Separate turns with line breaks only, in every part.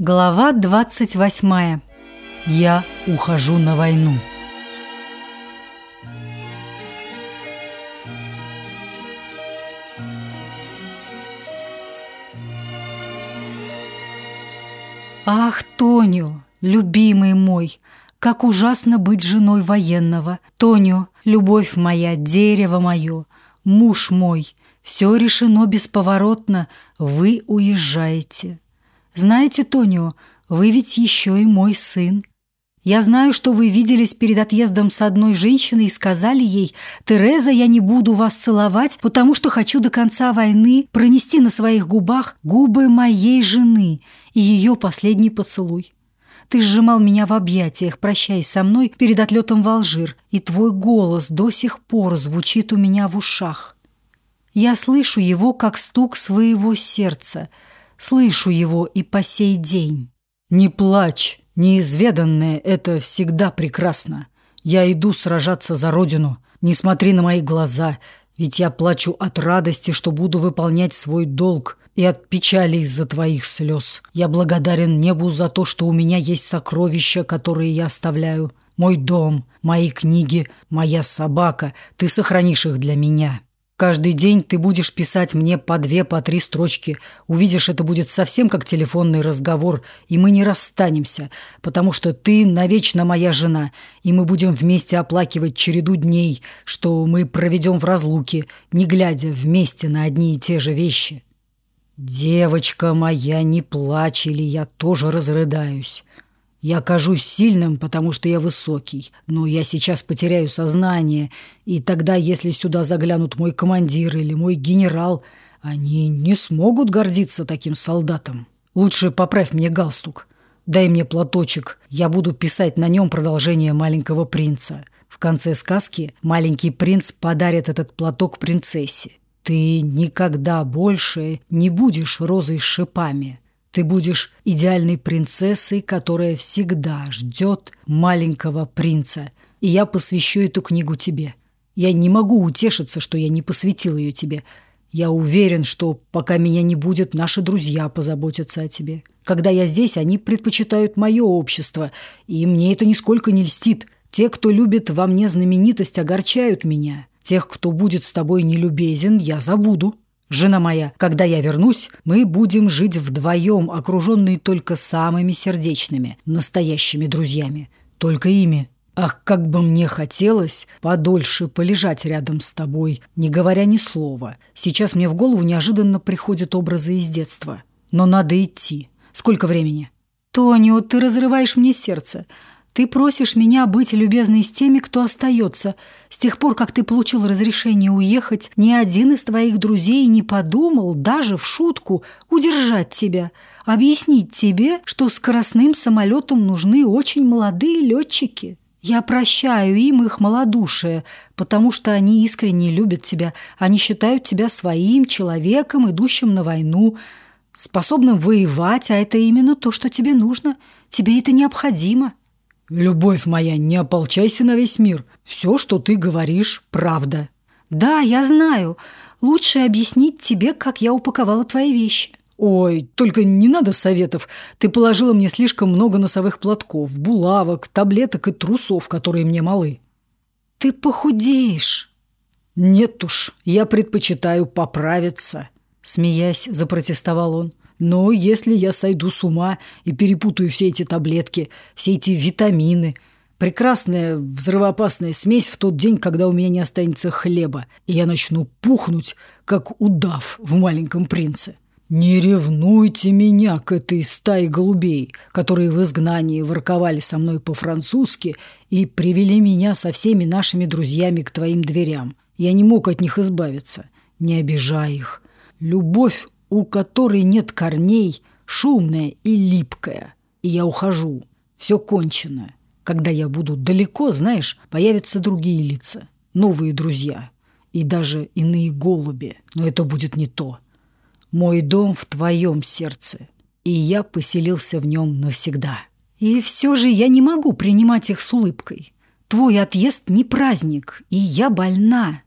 Глава 28. Я ухожу на войну. Ах, Тонио, любимый мой, как ужасно быть женой военного. Тонио, любовь моя, дерево мое, муж мой, все решено бесповоротно, вы уезжаете. Знаете, Тонио, вы ведь еще и мой сын. Я знаю, что вы виделись перед отъездом с одной женщиной и сказали ей, «Тереза, я не буду вас целовать, потому что хочу до конца войны пронести на своих губах губы моей жены и ее последний поцелуй». Ты сжимал меня в объятиях, прощаясь со мной перед отлетом в Алжир, и твой голос до сих пор звучит у меня в ушах. Я слышу его, как стук своего сердца — Слышу его и по сей день.
«Не плачь, неизведанное — это всегда прекрасно. Я иду сражаться за родину. Не смотри на мои глаза, ведь я плачу от радости, что буду выполнять свой долг, и от печали из-за твоих слез. Я благодарен небу за то, что у меня есть сокровища, которые я оставляю. Мой дом, мои книги, моя собака. Ты сохранишь их для меня. Каждый день ты будешь писать мне по две, по три строчки. Увидишь, это будет совсем как телефонный разговор, и мы не расстанемся, потому что ты навечно моя жена, и мы будем вместе оплакивать череду дней, что мы проведем в разлуке, не глядя вместе на одни и те же вещи. Девочка моя, не плачь, или я тоже разрыдаюсь. Я кажусь сильным, потому что я высокий, но я сейчас потеряю сознание, и тогда, если сюда заглянут мой командир или мой генерал, они не смогут гордиться таким солдатом. Лучше поправь мне галстук. Дай мне платочек, я буду писать на нем продолжение «Маленького принца». В конце сказки маленький принц подарит этот платок принцессе. Ты никогда больше не будешь розой с шипами. Ты будешь идеальной принцессой, которая всегда ждет маленького принца. И я посвящу эту книгу тебе. Я не могу утешиться, что я не посвятил ее тебе. Я уверен, что пока меня не будет, наши друзья позаботятся о тебе. Когда я здесь, они предпочитают мое общество, и мне это нисколько не льстит. Те, кто любит во мне знаменитость, огорчают меня. Тех, кто будет с тобой нелюбезен, я забуду. Жена моя, когда я вернусь, мы будем жить вдвоем, окруженные только самыми сердечными, настоящими друзьями. Только ими. Ах, как бы мне хотелось подольше полежать рядом с тобой, не говоря ни слова. Сейчас мне в голову неожиданно приходят образы из детства. Но надо идти. Сколько времени?
Тонио, ты разрываешь мне сердце. Ты просишь меня быть любезной с теми, кто остается. С тех пор, как ты получил разрешение уехать, ни один из твоих друзей не подумал, даже в шутку, удержать тебя, объяснить тебе, что скоростным самолетам нужны очень молодые летчики. Я прощаю им их малодушие, потому что они искренне любят тебя, они считают тебя своим человеком, идущим на войну, способным воевать, а это именно то, что тебе нужно. Тебе это необходимо.
«Любовь моя, не ополчайся на весь мир. Все, что ты говоришь, правда».
«Да, я знаю. Лучше объяснить тебе, как я упаковала твои вещи».
«Ой, только не надо советов. Ты положила мне слишком много носовых платков, булавок, таблеток и трусов, которые мне малы».
«Ты похудеешь».
«Нет уж, я предпочитаю поправиться», — смеясь, запротестовал он. Но если я сойду с ума и перепутаю все эти таблетки, все эти витамины, прекрасная взрывоопасная смесь в тот день, когда у меня не останется хлеба, и я начну пухнуть, как удав в «Маленьком принце». Не ревнуйте меня к этой стае голубей, которые в изгнании ворковали со мной по-французски и привели меня со всеми нашими друзьями к твоим дверям. Я не мог от них избавиться. Не обижай их. Любовь у которой нет корней, шумная и липкая. И я ухожу. Все кончено. Когда я буду далеко, знаешь, появятся другие лица, новые друзья и даже иные голуби. Но это будет не то. Мой дом в твоем сердце, и я поселился в нем навсегда.
И все же я не могу принимать их с улыбкой. Твой отъезд не праздник, и я больна.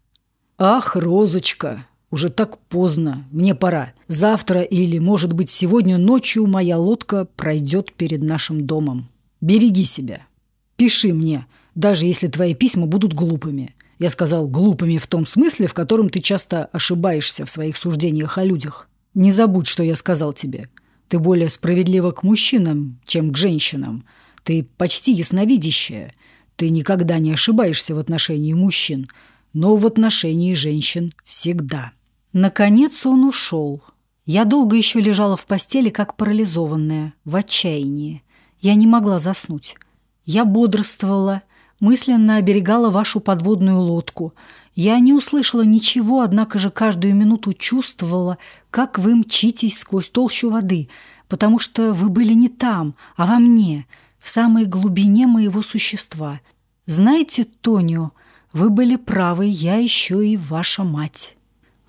Ах, Розочка, Уже так поздно, мне пора. Завтра или, может быть, сегодня ночью моя лодка пройдет перед нашим домом. Береги себя. Пиши мне, даже если твои письма будут глупыми. Я сказал глупыми в том смысле, в котором ты часто ошибаешься в своих суждениях о людях. Не забудь, что я сказал тебе. Ты более справедлива к мужчинам, чем к женщинам. Ты почти ясновидящая. Ты никогда не ошибаешься в отношении мужчин, но в отношении женщин всегда.
Наконец он ушел. Я долго еще лежала в постели, как парализованная, в отчаянии. Я не могла заснуть. Я бодрствовала, мысленно оберегала вашу подводную лодку. Я не услышала ничего, однако же каждую минуту чувствовала, как вы мчитесь сквозь толщу воды, потому что вы были не там, а во мне, в самой глубине моего существа. Знаете, Тонио, вы были правы, я еще и ваша мать».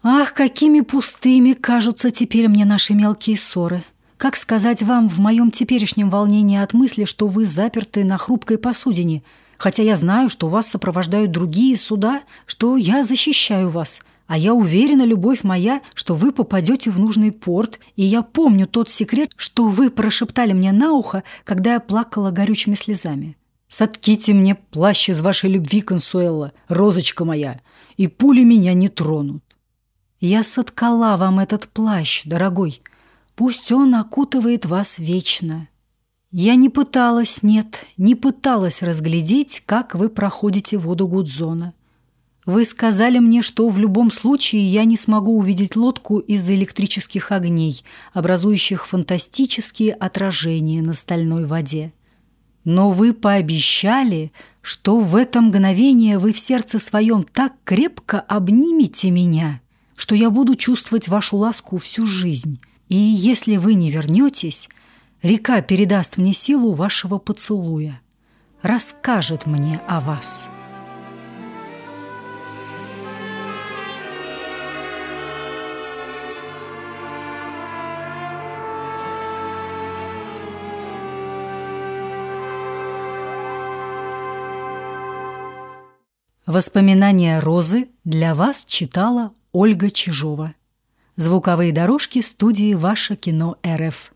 Ах, какими пустыми кажутся теперь мне наши мелкие ссоры. Как сказать вам в моем теперешнем волнении от мысли, что вы заперты на хрупкой посудине, хотя я знаю, что вас сопровождают другие суда, что я защищаю вас, а я уверена, любовь моя, что вы попадете в нужный порт, и я помню тот секрет, что вы прошептали мне на ухо, когда я плакала горючими слезами. Сотките мне плащ из вашей любви, Консуэлла, розочка моя, и пули меня не тронут. Я соткала вам этот плащ, дорогой. Пусть он окутывает вас вечно. Я не пыталась, нет, не пыталась разглядеть, как вы проходите воду Гудзона. Вы сказали мне, что в любом случае я не смогу увидеть лодку из-за электрических огней, образующих фантастические отражения на стальной воде. Но вы пообещали, что в это мгновение вы в сердце своем так крепко обнимете меня, что я буду чувствовать вашу ласку всю жизнь. И если вы не вернетесь, река передаст мне силу вашего поцелуя, расскажет мне о вас». Воспоминания Розы для вас читала Ольга Чижова. Звуковые дорожки студии «Ваше кино РФ».